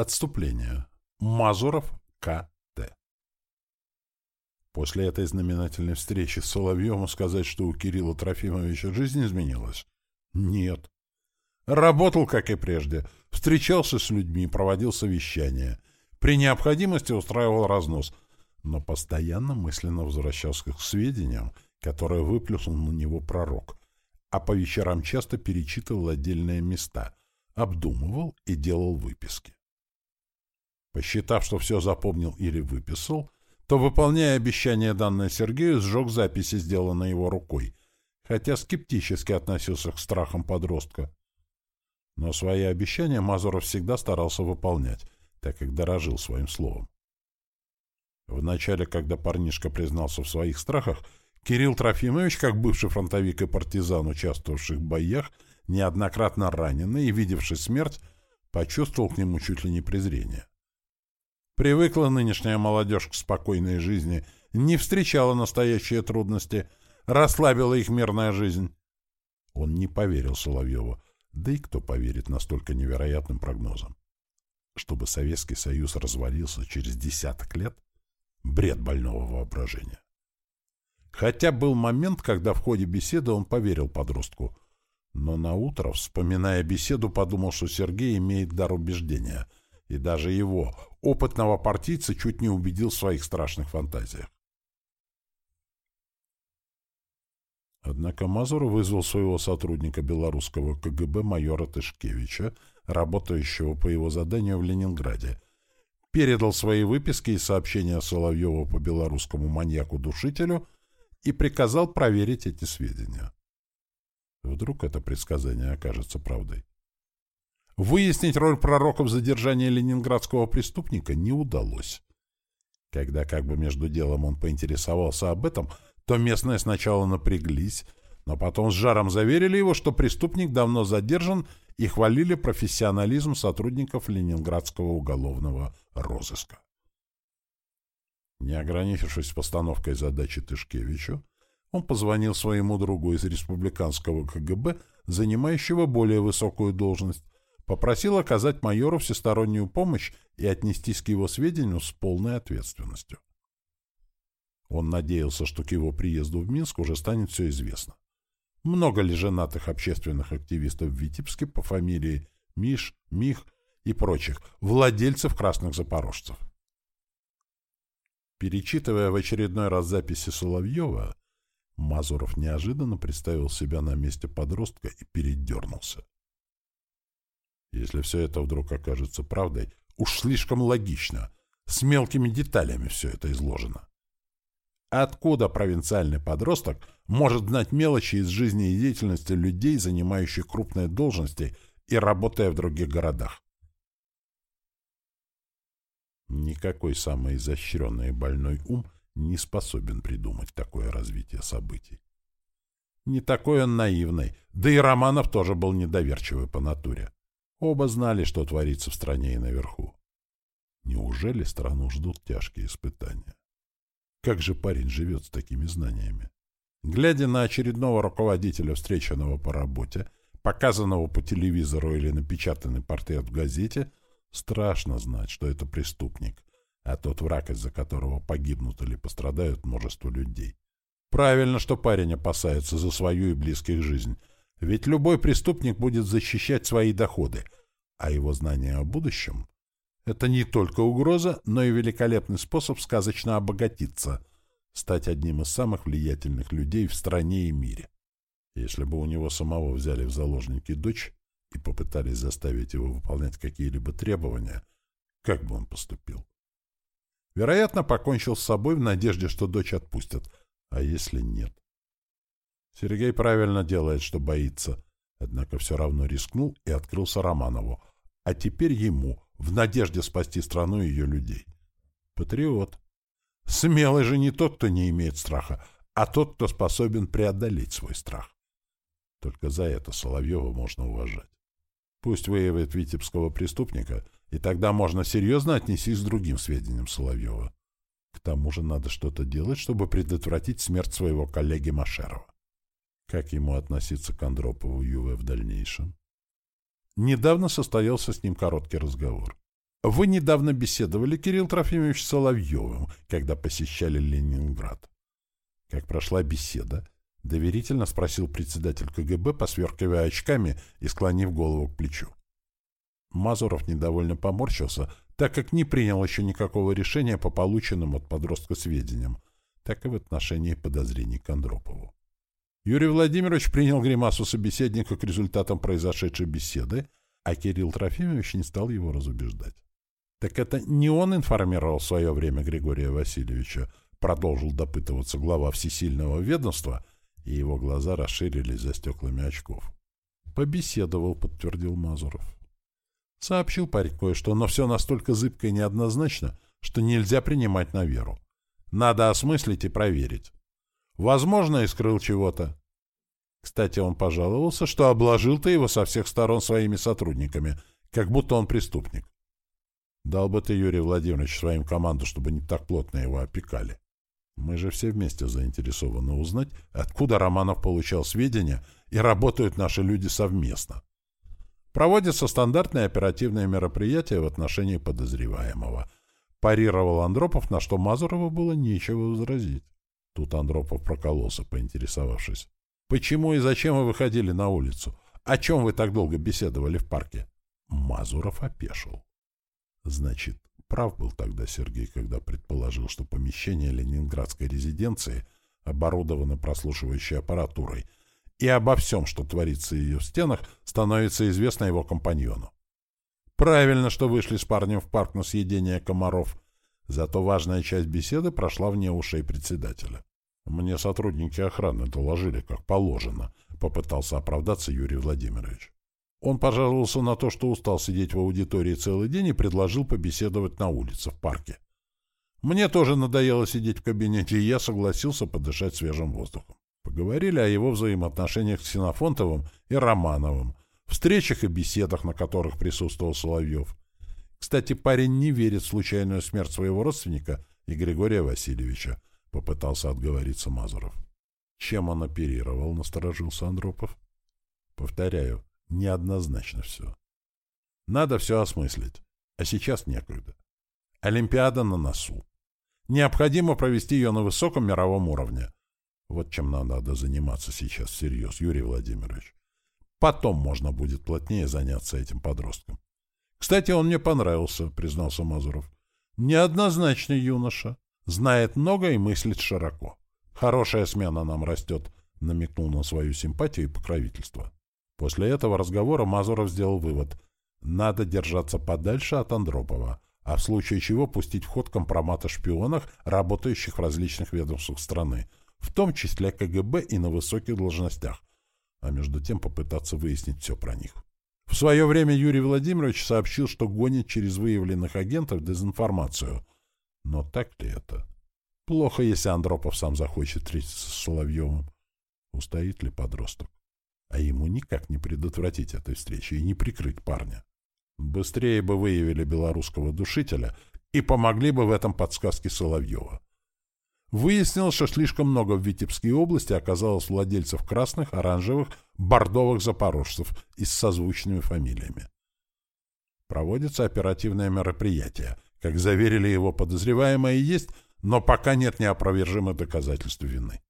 Отступление. Мазуров К.Т. После этой знаменательной встречи с Соловьевым сказать, что у Кирилла Трофимовича жизнь изменилась? Нет. Работал, как и прежде, встречался с людьми, проводил совещания. При необходимости устраивал разнос, но постоянно мысленно возвращался к сведениям, которые выплюснул на него пророк, а по вечерам часто перечитывал отдельные места, обдумывал и делал выписки. Посчитав, что все запомнил или выписал, то, выполняя обещание, данное Сергею, сжег записи, сделанные его рукой, хотя скептически относился к страхам подростка. Но свои обещания Мазуров всегда старался выполнять, так как дорожил своим словом. Вначале, когда парнишка признался в своих страхах, Кирилл Трофимович, как бывший фронтовик и партизан, участвовавший в боях, неоднократно раненый и видевший смерть, почувствовал к нему чуть ли не презрение. Привыкла нынешняя молодежь к спокойной жизни, не встречала настоящие трудности, расслабила их мирная жизнь. Он не поверил Соловьеву, да и кто поверит настолько невероятным прогнозам? Чтобы Советский Союз развалился через десяток лет? Бред больного воображения. Хотя был момент, когда в ходе беседы он поверил подростку. Но наутро, вспоминая беседу, подумал, что Сергей имеет дар убеждения — и даже его, опытного партийца, чуть не убедил в своих страшных фантазиях. Однако Мазур вызвал своего сотрудника белорусского КГБ майора Тышкевича, работающего по его заданию в Ленинграде, передал свои выписки и сообщения Соловьева по белорусскому маньяку-душителю и приказал проверить эти сведения. Вдруг это предсказание окажется правдой. Выяснить роль пророка в задержании ленинградского преступника не удалось. Когда как бы между делом он поинтересовался об этом, то местные сначала напряглись, но потом с жаром заверили его, что преступник давно задержан и хвалили профессионализм сотрудников ленинградского уголовного розыска. Не ограничившись постановкой задачи Тышкевичу, он позвонил своему другу из республиканского КГБ, занимающего более высокую должность, Попросил оказать майору всестороннюю помощь и отнестись к его сведению с полной ответственностью. Он надеялся, что к его приезду в Минск уже станет все известно. Много ли женатых общественных активистов в Витебске по фамилии Миш, Мих и прочих, владельцев красных запорожцев? Перечитывая в очередной раз записи Соловьева, Мазуров неожиданно представил себя на месте подростка и передернулся. Если все это вдруг окажется правдой, уж слишком логично. С мелкими деталями все это изложено. Откуда провинциальный подросток может знать мелочи из жизни и деятельности людей, занимающих крупные должности и работая в других городах? Никакой самый изощренный и больной ум не способен придумать такое развитие событий. Не такой он наивный, да и Романов тоже был недоверчивый по натуре. Оба знали, что творится в стране и наверху. Неужели страну ждут тяжкие испытания? Как же парень живет с такими знаниями? Глядя на очередного руководителя, встреченного по работе, показанного по телевизору или напечатанный портрет в газете, страшно знать, что это преступник, а тот враг, из-за которого погибнут или пострадают множество людей. Правильно, что парень опасается за свою и близких жизнь, ведь любой преступник будет защищать свои доходы, а его знание о будущем — это не только угроза, но и великолепный способ сказочно обогатиться, стать одним из самых влиятельных людей в стране и мире. Если бы у него самого взяли в заложники дочь и попытались заставить его выполнять какие-либо требования, как бы он поступил? Вероятно, покончил с собой в надежде, что дочь отпустят, а если нет? Сергей правильно делает, что боится. Однако все равно рискнул и открылся Романову. А теперь ему, в надежде спасти страну и ее людей. Патриот. Смелый же не тот, кто не имеет страха, а тот, кто способен преодолеть свой страх. Только за это Соловьева можно уважать. Пусть выявит витебского преступника, и тогда можно серьезно отнестись к другим сведениям Соловьева. К тому же надо что-то делать, чтобы предотвратить смерть своего коллеги Машерова. Как ему относиться к Андропову ЮВ в дальнейшем? Недавно состоялся с ним короткий разговор. Вы недавно беседовали, Кирилл Трофимович, с Соловьевым, когда посещали Ленинград. Как прошла беседа? Доверительно спросил председатель КГБ, посверкивая очками и склонив голову к плечу. Мазуров недовольно поморщился, так как не принял еще никакого решения по полученным от подростка сведениям, так и в отношении подозрений к Андропову. Юрий Владимирович принял гримасу собеседника к результатам произошедшей беседы, а Кирилл Трофимович не стал его разубеждать. Так это не он информировал в свое время Григория Васильевича, продолжил допытываться глава всесильного ведомства, и его глаза расширились за стеклами очков. «Побеседовал», — подтвердил Мазуров. Сообщил парень кое-что, но все настолько зыбко и неоднозначно, что нельзя принимать на веру. Надо осмыслить и проверить. Возможно, и скрыл чего-то. Кстати, он пожаловался, что обложил ты его со всех сторон своими сотрудниками, как будто он преступник. Дал бы ты, Юрий Владимирович, своим команду, чтобы не так плотно его опекали. Мы же все вместе заинтересованы узнать, откуда Романов получал сведения, и работают наши люди совместно. Проводятся стандартные оперативные мероприятия в отношении подозреваемого. Парировал Андропов, на что Мазурову было нечего возразить. Тут Андропов прокололся, поинтересовавшись. «Почему и зачем вы выходили на улицу? О чем вы так долго беседовали в парке?» Мазуров опешил. Значит, прав был тогда Сергей, когда предположил, что помещение ленинградской резиденции оборудовано прослушивающей аппаратурой, и обо всем, что творится ее в стенах, становится известно его компаньону. Правильно, что вышли с парнем в парк на съедение комаров, зато важная часть беседы прошла вне ушей председателя. Мне сотрудники охраны доложили, как положено, попытался оправдаться Юрий Владимирович. Он пожаловался на то, что устал сидеть в аудитории целый день и предложил побеседовать на улице, в парке. Мне тоже надоело сидеть в кабинете, и я согласился подышать свежим воздухом. Поговорили о его взаимоотношениях с Ксенофонтовым и Романовым, встречах и беседах, на которых присутствовал Соловьев. Кстати, парень не верит в случайную смерть своего родственника и Григория Васильевича, — попытался отговориться Мазуров. Чем он оперировал, — насторожился Андропов. Повторяю, Неоднозначно все. Надо все осмыслить. А сейчас некогда. Олимпиада на носу. Необходимо провести ее на высоком мировом уровне. Вот чем нам надо заниматься сейчас всерьез, Юрий Владимирович. Потом можно будет плотнее заняться этим подростком. Кстати, он мне понравился, признался Мазуров. Неоднозначный юноша. Знает много и мыслит широко. Хорошая смена нам растет, намекнул на свою симпатию и покровительство. После этого разговора Мазуров сделал вывод. Надо держаться подальше от Андропова, а в случае чего пустить в ход компромат о шпионах, работающих в различных ведомствах страны, в том числе КГБ и на высоких должностях, а между тем попытаться выяснить все про них. В свое время Юрий Владимирович сообщил, что гонит через выявленных агентов дезинформацию. Но так ли это? Плохо, если Андропов сам захочет встретиться с Соловьевым. Устоит ли подросток? А ему никак не предотвратить этой встречи и не прикрыть парня. Быстрее бы выявили белорусского душителя и помогли бы в этом подсказки Соловьева. Выяснилось, что слишком много в Витебской области оказалось владельцев красных, оранжевых, бордовых запорожцев и с созвучными фамилиями. Проводится оперативное мероприятие. Как заверили его подозреваемые, есть, но пока нет неопровержимых доказательств вины.